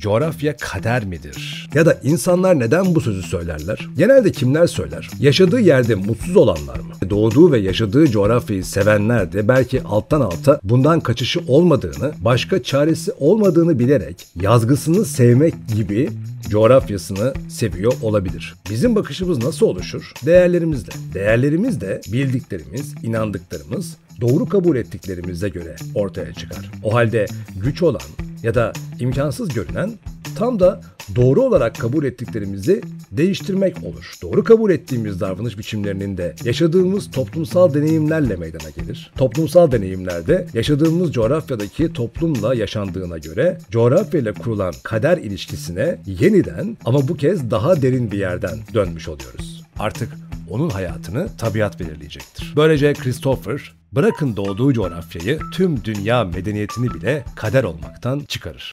Coğrafya kader midir? Ya da insanlar neden bu sözü söylerler? Genelde kimler söyler? Yaşadığı yerde mutsuz olanlar mı? Doğduğu ve yaşadığı coğrafyayı sevenler de belki alttan alta bundan kaçışı olmadığını, başka çaresi olmadığını bilerek yazgısını sevmek gibi coğrafyasını seviyor olabilir. Bizim bakışımız nasıl oluşur? Değerlerimizle. Değerlerimiz de bildiklerimiz, inandıklarımız, doğru kabul ettiklerimize göre ortaya çıkar. O halde güç olan ya da imkansız görünen tam da doğru olarak kabul ettiklerimizi değiştirmek olur. Doğru kabul ettiğimiz davranış biçimlerinin de yaşadığımız toplumsal deneyimlerle meydana gelir. Toplumsal deneyimlerde yaşadığımız coğrafyadaki toplumla yaşandığına göre coğrafyayla kurulan kader ilişkisine yeniden ama bu kez daha derin bir yerden dönmüş oluyoruz. Artık onun hayatını tabiat belirleyecektir. Böylece Christopher bırakın doğduğu coğrafyayı tüm dünya medeniyetini bile kader olmaktan çıkarır.